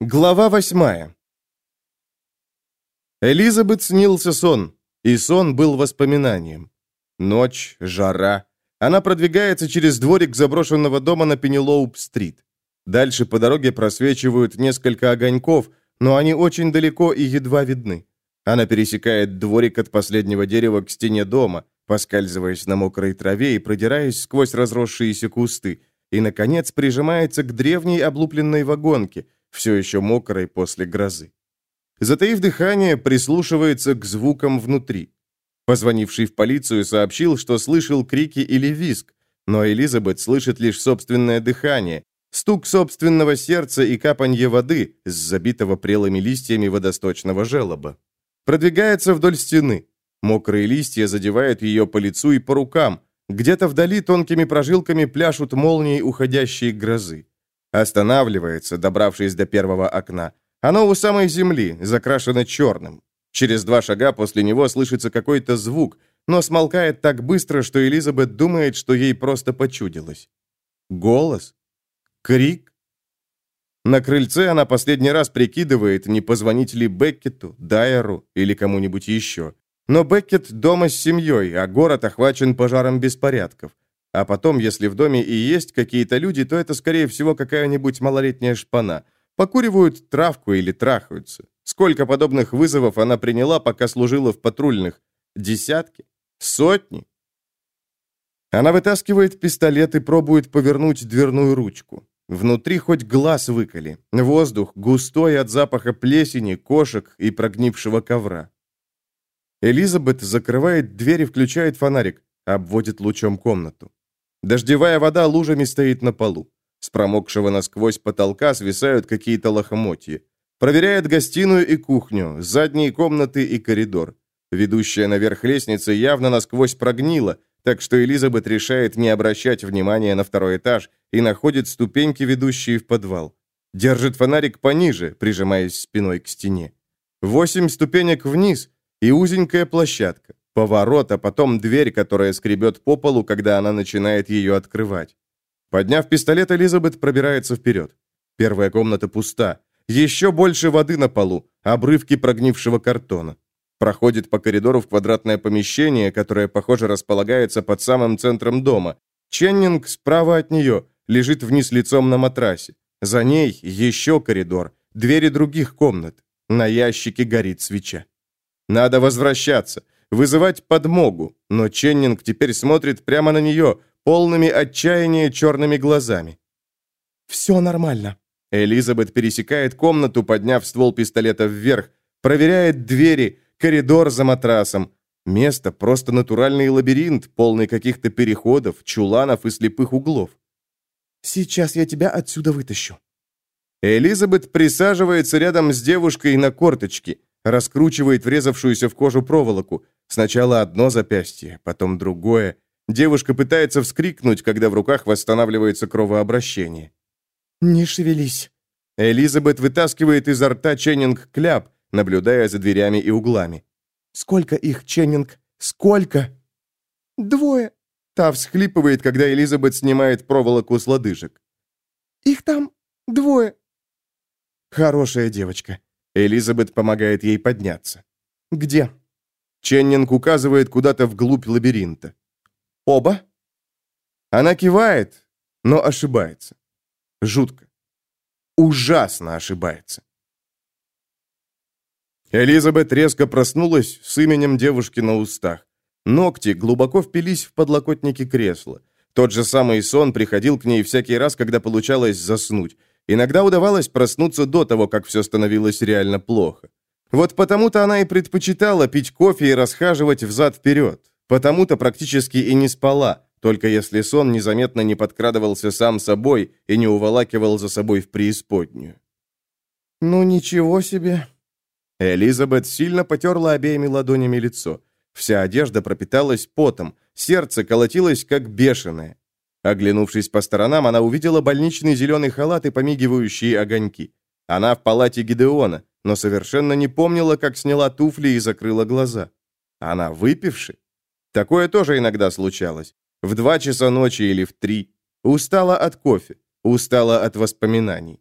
Глава восьмая. Элизабет снился сон, и сон был воспоминанием. Ночь, жара. Она продвигается через дворик заброшенного дома на Пенелоуп-стрит. Дальше по дороге просвечивают несколько огоньков, но они очень далеко и едва видны. Она пересекает дворик от последнего дерева к стене дома, поскальзываясь на мокрой траве и продираясь сквозь разросшиеся кусты, и, наконец, прижимается к древней облупленной вагонке – все еще мокрой после грозы. Затаив дыхание, прислушивается к звукам внутри. Позвонивший в полицию сообщил, что слышал крики или визг, но Элизабет слышит лишь собственное дыхание, стук собственного сердца и капанье воды с забитого прелыми листьями водосточного желоба. Продвигается вдоль стены. Мокрые листья задевают ее по лицу и по рукам. Где-то вдали тонкими прожилками пляшут молнии уходящей грозы. Останавливается, добравшись до первого окна. Оно у самой земли, закрашено черным. Через два шага после него слышится какой-то звук, но смолкает так быстро, что Элизабет думает, что ей просто почудилось. Голос? Крик? На крыльце она последний раз прикидывает, не позвонить ли Беккету, Дайеру или кому-нибудь еще. Но Беккет дома с семьей, а город охвачен пожаром беспорядков. А потом, если в доме и есть какие-то люди, то это, скорее всего, какая-нибудь малолетняя шпана. Покуривают травку или трахаются. Сколько подобных вызовов она приняла, пока служила в патрульных? Десятки? Сотни? Она вытаскивает пистолет и пробует повернуть дверную ручку. Внутри хоть глаз выколи. Воздух густой от запаха плесени, кошек и прогнившего ковра. Элизабет закрывает дверь и включает фонарик, обводит лучом комнату. Дождевая вода лужами стоит на полу. С промокшего насквозь потолка свисают какие-то лохмотья. Проверяет гостиную и кухню, задние комнаты и коридор. Ведущая наверх лестница явно насквозь прогнила, так что Элизабет решает не обращать внимания на второй этаж и находит ступеньки, ведущие в подвал. Держит фонарик пониже, прижимаясь спиной к стене. Восемь ступенек вниз и узенькая площадка. Поворот, а потом дверь, которая скребет по полу, когда она начинает ее открывать. Подняв пистолет, Элизабет пробирается вперед. Первая комната пуста. Еще больше воды на полу, обрывки прогнившего картона. Проходит по коридору в квадратное помещение, которое, похоже, располагается под самым центром дома. Ченнинг справа от нее лежит вниз лицом на матрасе. За ней еще коридор, двери других комнат. На ящике горит свеча. Надо возвращаться вызывать подмогу, но Ченнинг теперь смотрит прямо на нее, полными отчаяния черными глазами. «Все нормально». Элизабет пересекает комнату, подняв ствол пистолета вверх, проверяет двери, коридор за матрасом. Место просто натуральный лабиринт, полный каких-то переходов, чуланов и слепых углов. «Сейчас я тебя отсюда вытащу». Элизабет присаживается рядом с девушкой на корточки, раскручивает врезавшуюся в кожу проволоку, Сначала одно запястье, потом другое. Девушка пытается вскрикнуть, когда в руках восстанавливается кровообращение. «Не шевелись». Элизабет вытаскивает изо рта Ченнинг кляп, наблюдая за дверями и углами. «Сколько их, Ченнинг? Сколько?» «Двое». Та всхлипывает, когда Элизабет снимает проволоку с лодыжек. «Их там двое». «Хорошая девочка». Элизабет помогает ей подняться. «Где?» Ченнинг указывает куда-то вглубь лабиринта. «Оба?» Она кивает, но ошибается. Жутко. Ужасно ошибается. Элизабет резко проснулась с именем девушки на устах. Ногти глубоко впились в подлокотники кресла. Тот же самый сон приходил к ней всякий раз, когда получалось заснуть. Иногда удавалось проснуться до того, как все становилось реально плохо. Вот потому-то она и предпочитала пить кофе и расхаживать взад-вперед. Потому-то практически и не спала, только если сон незаметно не подкрадывался сам собой и не уволакивал за собой в преисподнюю. «Ну ничего себе!» Элизабет сильно потерла обеими ладонями лицо. Вся одежда пропиталась потом, сердце колотилось как бешеное. Оглянувшись по сторонам, она увидела больничный зеленый халат и помигивающие огоньки. Она в палате Гидеона, но совершенно не помнила, как сняла туфли и закрыла глаза. Она выпивши? Такое тоже иногда случалось. В два часа ночи или в три. Устала от кофе, устала от воспоминаний.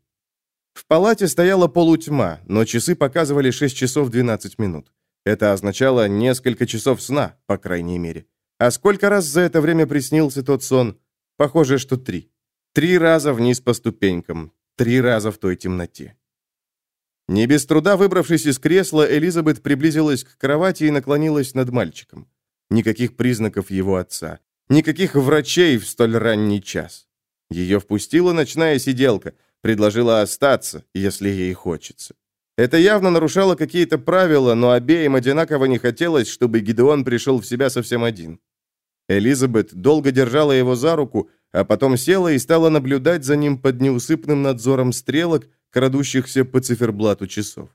В палате стояла полутьма, но часы показывали 6 часов 12 минут. Это означало несколько часов сна, по крайней мере. А сколько раз за это время приснился тот сон? Похоже, что три. Три раза вниз по ступенькам, три раза в той темноте. Не без труда выбравшись из кресла, Элизабет приблизилась к кровати и наклонилась над мальчиком. Никаких признаков его отца. Никаких врачей в столь ранний час. Ее впустила ночная сиделка, предложила остаться, если ей хочется. Это явно нарушало какие-то правила, но обеим одинаково не хотелось, чтобы Гидеон пришел в себя совсем один. Элизабет долго держала его за руку, а потом села и стала наблюдать за ним под неусыпным надзором стрелок, крадущихся по циферблату часов.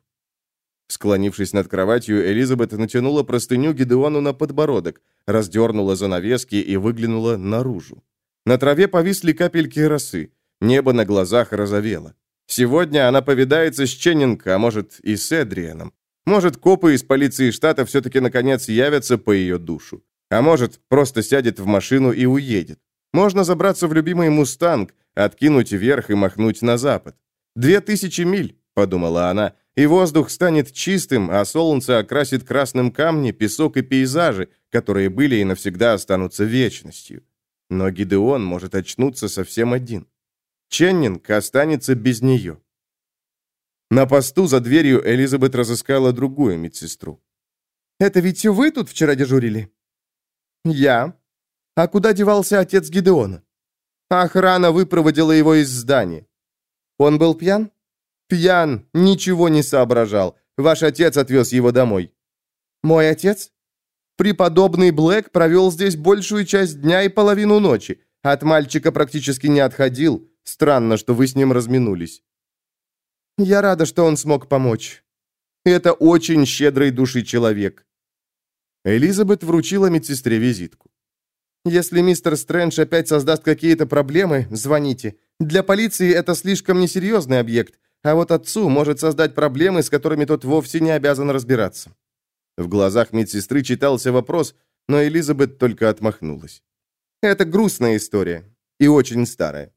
Склонившись над кроватью, Элизабет натянула простыню Гидеону на подбородок, раздернула занавески и выглянула наружу. На траве повисли капельки росы, небо на глазах розовело. Сегодня она повидается с Ченнинг, а может и с Эдрианом. Может, копы из полиции штата все-таки наконец явятся по ее душу. А может, просто сядет в машину и уедет. Можно забраться в любимый «Мустанг», откинуть вверх и махнуть на запад. «Две тысячи миль», — подумала она, и воздух станет чистым, а солнце окрасит красным камни, песок и пейзажи, которые были и навсегда останутся вечностью. Но Гидеон может очнуться совсем один. Ченнинг останется без нее. На посту за дверью Элизабет разыскала другую медсестру. «Это ведь вы тут вчера дежурили?» «Я. А куда девался отец Гидеона?» «Охрана выпроводила его из здания». «Он был пьян?» «Пьян, ничего не соображал. Ваш отец отвез его домой». «Мой отец?» «Преподобный Блэк провел здесь большую часть дня и половину ночи. От мальчика практически не отходил. Странно, что вы с ним разминулись. Я рада, что он смог помочь. Это очень щедрый души человек. Элизабет вручила медсестре визитку. Если мистер Стрэндж опять создаст какие-то проблемы, звоните. Для полиции это слишком несерьезный объект, а вот отцу может создать проблемы, с которыми тот вовсе не обязан разбираться. В глазах медсестры читался вопрос, но Элизабет только отмахнулась. Это грустная история и очень старая.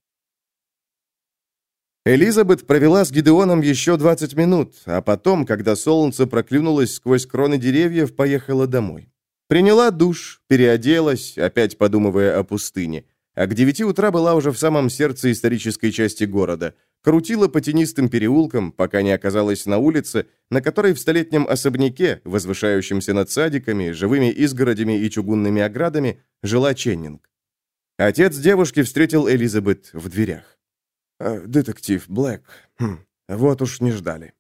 Элизабет провела с Гидеоном еще 20 минут, а потом, когда солнце проклюнулось сквозь кроны деревьев, поехала домой. Приняла душ, переоделась, опять подумывая о пустыне. А к девяти утра была уже в самом сердце исторической части города. Крутила по тенистым переулкам, пока не оказалась на улице, на которой в столетнем особняке, возвышающемся над садиками, живыми изгородями и чугунными оградами, жила Ченнинг. Отец девушки встретил Элизабет в дверях. Э, «Детектив Блэк. Хм, вот уж не ждали».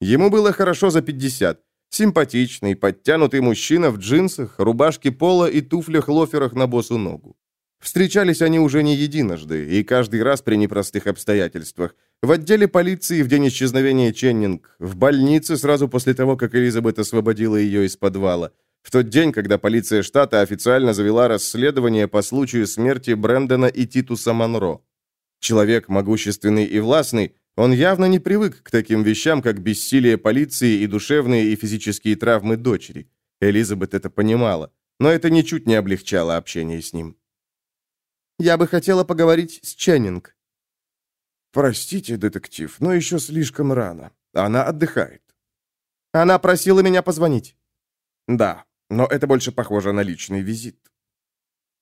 Ему было хорошо за 50. Симпатичный, подтянутый мужчина в джинсах, рубашке пола и туфлях-лоферах на босу ногу. Встречались они уже не единожды, и каждый раз при непростых обстоятельствах. В отделе полиции в день исчезновения Ченнинг, в больнице сразу после того, как Элизабет освободила ее из подвала, в тот день, когда полиция штата официально завела расследование по случаю смерти Брэндона и Титуса Монро. Человек могущественный и властный, он явно не привык к таким вещам, как бессилие полиции и душевные и физические травмы дочери. Элизабет это понимала, но это ничуть не облегчало общение с ним. «Я бы хотела поговорить с Ченнинг». «Простите, детектив, но еще слишком рано. Она отдыхает». «Она просила меня позвонить». «Да, но это больше похоже на личный визит».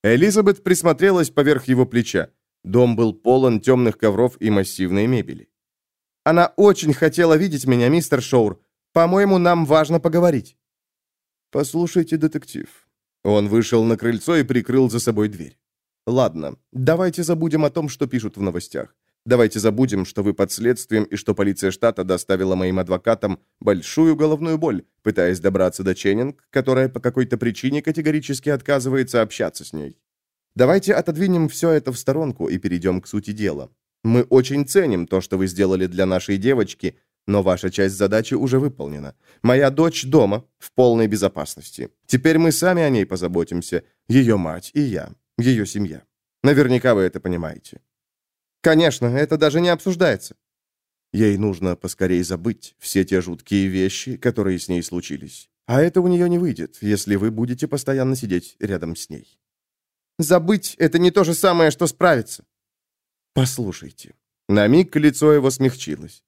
Элизабет присмотрелась поверх его плеча. Дом был полон темных ковров и массивной мебели. «Она очень хотела видеть меня, мистер Шоур. По-моему, нам важно поговорить». «Послушайте, детектив». Он вышел на крыльцо и прикрыл за собой дверь. «Ладно, давайте забудем о том, что пишут в новостях. Давайте забудем, что вы под следствием и что полиция штата доставила моим адвокатам большую головную боль, пытаясь добраться до Ченнинг, которая по какой-то причине категорически отказывается общаться с ней. Давайте отодвинем все это в сторонку и перейдем к сути дела. Мы очень ценим то, что вы сделали для нашей девочки, но ваша часть задачи уже выполнена. Моя дочь дома, в полной безопасности. Теперь мы сами о ней позаботимся. Ее мать и я. Ее семья. Наверняка вы это понимаете. Конечно, это даже не обсуждается. Ей нужно поскорее забыть все те жуткие вещи, которые с ней случились. А это у нее не выйдет, если вы будете постоянно сидеть рядом с ней. Забыть — это не то же самое, что справиться. Послушайте. На миг лицо его смягчилось.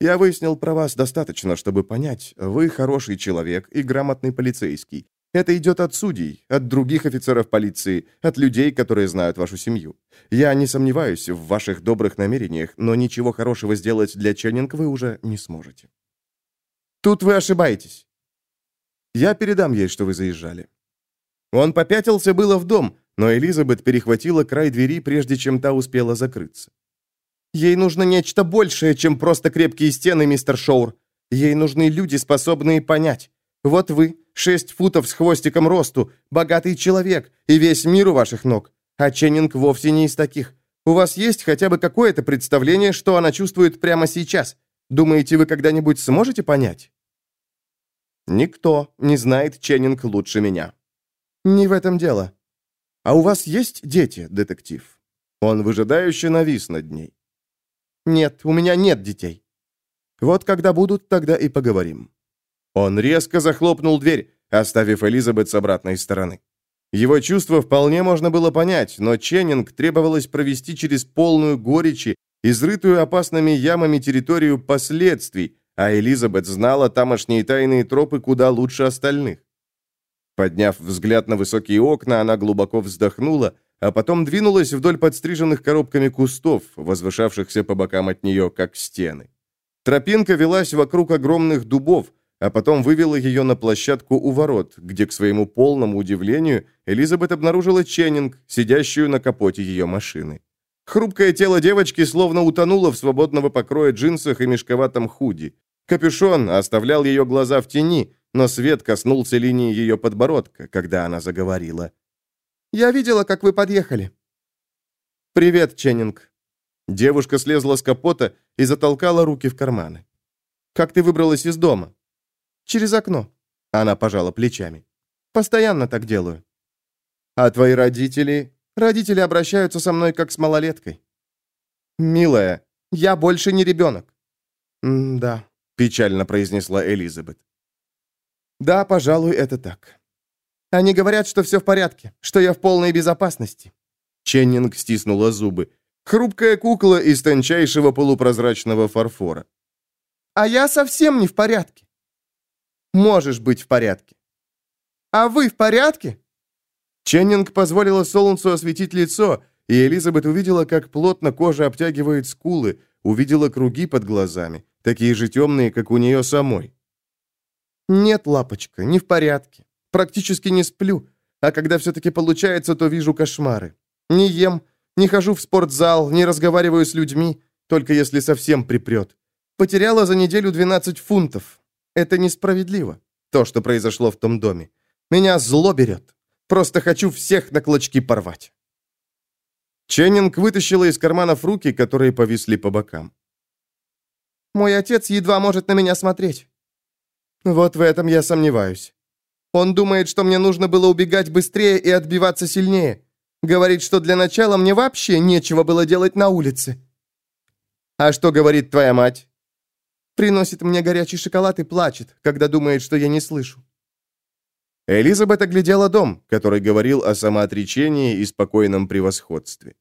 «Я выяснил про вас достаточно, чтобы понять, вы хороший человек и грамотный полицейский. Это идет от судей, от других офицеров полиции, от людей, которые знают вашу семью. Я не сомневаюсь в ваших добрых намерениях, но ничего хорошего сделать для Ченнинг вы уже не сможете». «Тут вы ошибаетесь». «Я передам ей, что вы заезжали». Он попятился было в дом, но Элизабет перехватила край двери, прежде чем та успела закрыться. «Ей нужно нечто большее, чем просто крепкие стены, мистер Шоур. Ей нужны люди, способные понять. Вот вы, шесть футов с хвостиком росту, богатый человек, и весь мир у ваших ног. А Ченнинг вовсе не из таких. У вас есть хотя бы какое-то представление, что она чувствует прямо сейчас? Думаете, вы когда-нибудь сможете понять?» «Никто не знает Ченнинг лучше меня». «Не в этом дело. А у вас есть дети, детектив?» Он выжидающе навис над ней. «Нет, у меня нет детей». «Вот когда будут, тогда и поговорим». Он резко захлопнул дверь, оставив Элизабет с обратной стороны. Его чувства вполне можно было понять, но Ченнинг требовалось провести через полную горечи, изрытую опасными ямами территорию последствий, а Элизабет знала тамошние тайные тропы куда лучше остальных. Подняв взгляд на высокие окна, она глубоко вздохнула, а потом двинулась вдоль подстриженных коробками кустов, возвышавшихся по бокам от нее, как стены. Тропинка велась вокруг огромных дубов, а потом вывела ее на площадку у ворот, где, к своему полному удивлению, Элизабет обнаружила Ченнинг, сидящую на капоте ее машины. Хрупкое тело девочки словно утонуло в свободного покроя джинсах и мешковатом худи. Капюшон оставлял ее глаза в тени, но свет коснулся линии ее подбородка, когда она заговорила. «Я видела, как вы подъехали». «Привет, Ченнинг». Девушка слезла с капота и затолкала руки в карманы. «Как ты выбралась из дома?» «Через окно». Она пожала плечами. «Постоянно так делаю». «А твои родители...» «Родители обращаются со мной, как с малолеткой». «Милая, я больше не ребенок». «Да», — печально произнесла Элизабет. Да, пожалуй, это так. Они говорят, что все в порядке, что я в полной безопасности. Ченнинг стиснула зубы. Хрупкая кукла из тончайшего полупрозрачного фарфора. А я совсем не в порядке. Можешь быть в порядке. А вы в порядке? Ченнинг позволила солнцу осветить лицо, и Элизабет увидела, как плотно кожа обтягивает скулы, увидела круги под глазами, такие же темные, как у нее самой. «Нет, лапочка, не в порядке. Практически не сплю. А когда все-таки получается, то вижу кошмары. Не ем, не хожу в спортзал, не разговариваю с людьми, только если совсем припрет. Потеряла за неделю 12 фунтов. Это несправедливо, то, что произошло в том доме. Меня зло берет. Просто хочу всех на клочки порвать». Ченнинг вытащила из карманов руки, которые повисли по бокам. «Мой отец едва может на меня смотреть. Вот в этом я сомневаюсь. Он думает, что мне нужно было убегать быстрее и отбиваться сильнее. Говорит, что для начала мне вообще нечего было делать на улице. А что говорит твоя мать? Приносит мне горячий шоколад и плачет, когда думает, что я не слышу. Элизабет оглядела дом, который говорил о самоотречении и спокойном превосходстве.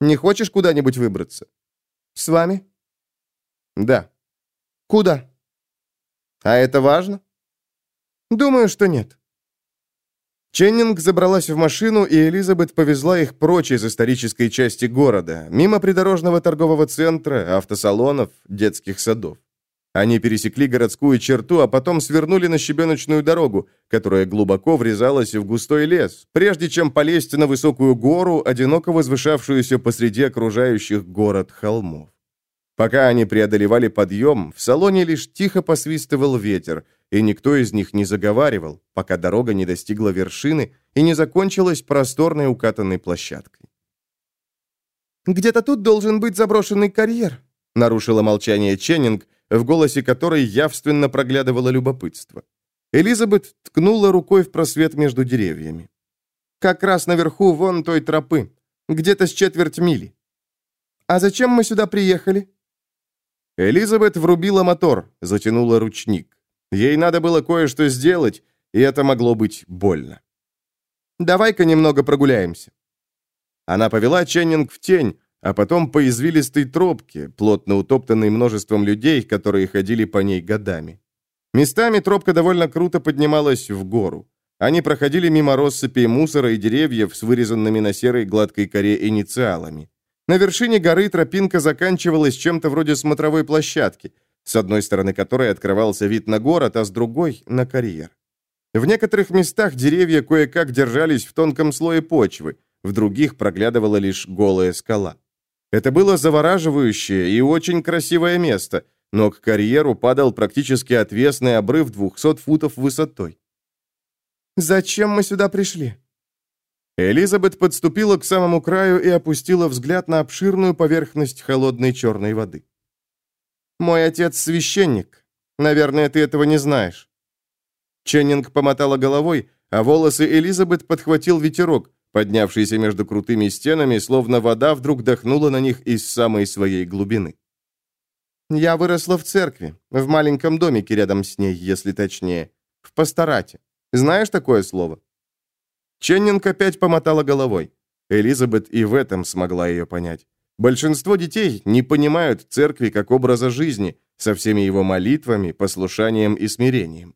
«Не хочешь куда-нибудь выбраться?» «С вами?» «Да». «Куда?» А это важно? Думаю, что нет. Ченнинг забралась в машину, и Элизабет повезла их прочь из исторической части города, мимо придорожного торгового центра, автосалонов, детских садов. Они пересекли городскую черту, а потом свернули на щебеночную дорогу, которая глубоко врезалась в густой лес, прежде чем полезть на высокую гору, одиноко возвышавшуюся посреди окружающих город холмов. Пока они преодолевали подъем, в салоне лишь тихо посвистывал ветер, и никто из них не заговаривал, пока дорога не достигла вершины и не закончилась просторной укатанной площадкой. «Где-то тут должен быть заброшенный карьер», — нарушила молчание Ченнинг, в голосе которой явственно проглядывало любопытство. Элизабет ткнула рукой в просвет между деревьями. «Как раз наверху вон той тропы, где-то с четверть мили». «А зачем мы сюда приехали?» Элизабет врубила мотор, затянула ручник. Ей надо было кое-что сделать, и это могло быть больно. «Давай-ка немного прогуляемся». Она повела Ченнинг в тень, а потом по извилистой тропке, плотно утоптанной множеством людей, которые ходили по ней годами. Местами тропка довольно круто поднималась в гору. Они проходили мимо россыпи мусора и деревьев с вырезанными на серой гладкой коре инициалами. На вершине горы тропинка заканчивалась чем-то вроде смотровой площадки, с одной стороны которой открывался вид на город, а с другой — на карьер. В некоторых местах деревья кое-как держались в тонком слое почвы, в других проглядывала лишь голая скала. Это было завораживающее и очень красивое место, но к карьеру падал практически отвесный обрыв 200 футов высотой. «Зачем мы сюда пришли?» Элизабет подступила к самому краю и опустила взгляд на обширную поверхность холодной черной воды. «Мой отец священник. Наверное, ты этого не знаешь». Ченнинг помотала головой, а волосы Элизабет подхватил ветерок, поднявшийся между крутыми стенами, словно вода вдруг дохнула на них из самой своей глубины. «Я выросла в церкви, в маленьком домике рядом с ней, если точнее, в пасторате. Знаешь такое слово?» Ченнинг опять помотала головой. Элизабет и в этом смогла ее понять. Большинство детей не понимают церкви как образа жизни, со всеми его молитвами, послушанием и смирением.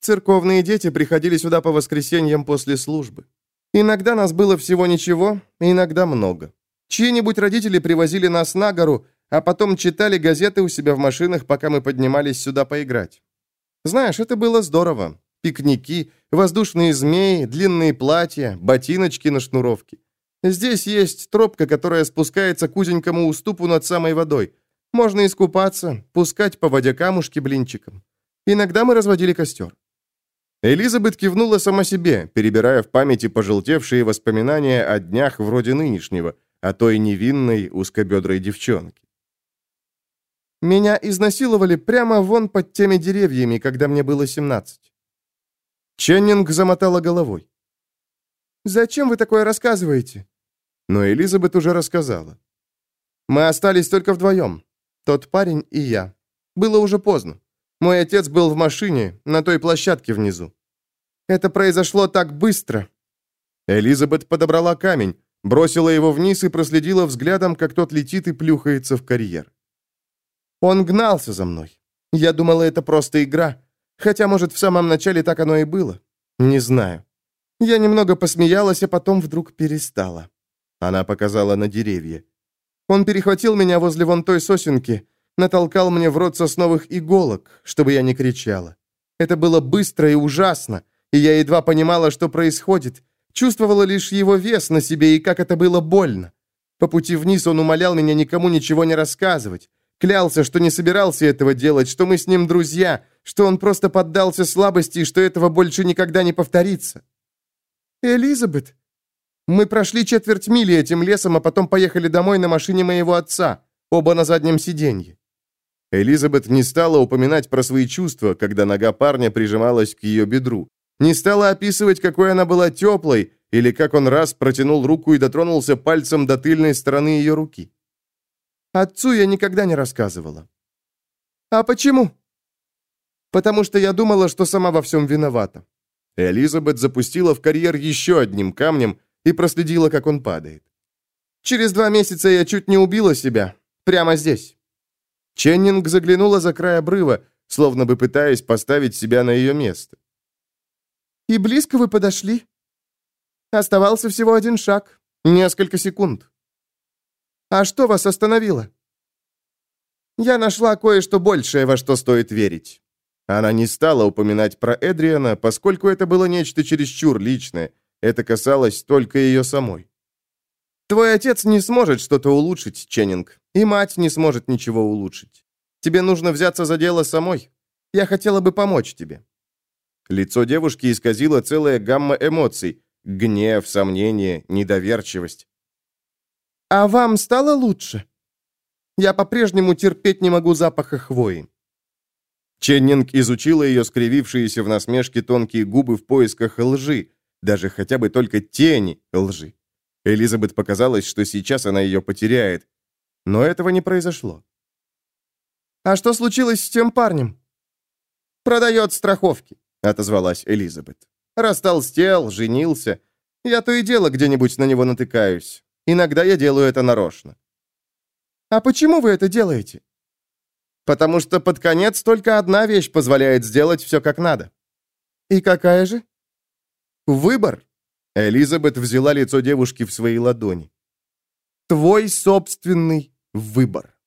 Церковные дети приходили сюда по воскресеньям после службы. Иногда нас было всего ничего, иногда много. Чьи-нибудь родители привозили нас на гору, а потом читали газеты у себя в машинах, пока мы поднимались сюда поиграть. Знаешь, это было здорово. Пикники, воздушные змеи, длинные платья, ботиночки на шнуровке. Здесь есть тропка, которая спускается к узенькому уступу над самой водой. Можно искупаться, пускать по воде камушки блинчиком. Иногда мы разводили костер. Элизабет кивнула сама себе, перебирая в памяти пожелтевшие воспоминания о днях вроде нынешнего, о той невинной узкобедрой девчонке. «Меня изнасиловали прямо вон под теми деревьями, когда мне было 17. Ченнинг замотала головой. «Зачем вы такое рассказываете?» Но Элизабет уже рассказала. «Мы остались только вдвоем. Тот парень и я. Было уже поздно. Мой отец был в машине, на той площадке внизу. Это произошло так быстро». Элизабет подобрала камень, бросила его вниз и проследила взглядом, как тот летит и плюхается в карьер. Он гнался за мной. Я думала, это просто игра. Хотя, может, в самом начале так оно и было. Не знаю. Я немного посмеялась, а потом вдруг перестала. Она показала на деревья. Он перехватил меня возле вон той сосенки, натолкал мне в рот сосновых иголок, чтобы я не кричала. Это было быстро и ужасно, и я едва понимала, что происходит, чувствовала лишь его вес на себе и как это было больно. По пути вниз он умолял меня никому ничего не рассказывать, клялся, что не собирался этого делать, что мы с ним друзья, что он просто поддался слабости и что этого больше никогда не повторится. «Элизабет!» Мы прошли четверть мили этим лесом, а потом поехали домой на машине моего отца, оба на заднем сиденье. Элизабет не стала упоминать про свои чувства, когда нога парня прижималась к ее бедру. Не стала описывать, какой она была теплой, или как он раз протянул руку и дотронулся пальцем до тыльной стороны ее руки. Отцу я никогда не рассказывала. «А почему?» «Потому что я думала, что сама во всем виновата». Элизабет запустила в карьер еще одним камнем и проследила, как он падает. «Через два месяца я чуть не убила себя. Прямо здесь». Ченнинг заглянула за край обрыва, словно бы пытаясь поставить себя на ее место. «И близко вы подошли?» «Оставался всего один шаг. Несколько секунд». «А что вас остановило?» «Я нашла кое-что большее, во что стоит верить». Она не стала упоминать про Эдриана, поскольку это было нечто чересчур личное. Это касалось только ее самой. Твой отец не сможет что-то улучшить, Ченнинг, и мать не сможет ничего улучшить. Тебе нужно взяться за дело самой. Я хотела бы помочь тебе». Лицо девушки исказило целая гамма эмоций. Гнев, сомнение, недоверчивость. «А вам стало лучше?» «Я по-прежнему терпеть не могу запаха хвои». Ченнинг изучила ее скривившиеся в насмешке тонкие губы в поисках лжи, даже хотя бы только тени лжи. Элизабет показалось, что сейчас она ее потеряет. Но этого не произошло. «А что случилось с тем парнем?» «Продает страховки», — отозвалась Элизабет. «Растолстел, женился. Я то и дело где-нибудь на него натыкаюсь. Иногда я делаю это нарочно». «А почему вы это делаете?» «Потому что под конец только одна вещь позволяет сделать все как надо». «И какая же?» «Выбор». Элизабет взяла лицо девушки в свои ладони. «Твой собственный выбор».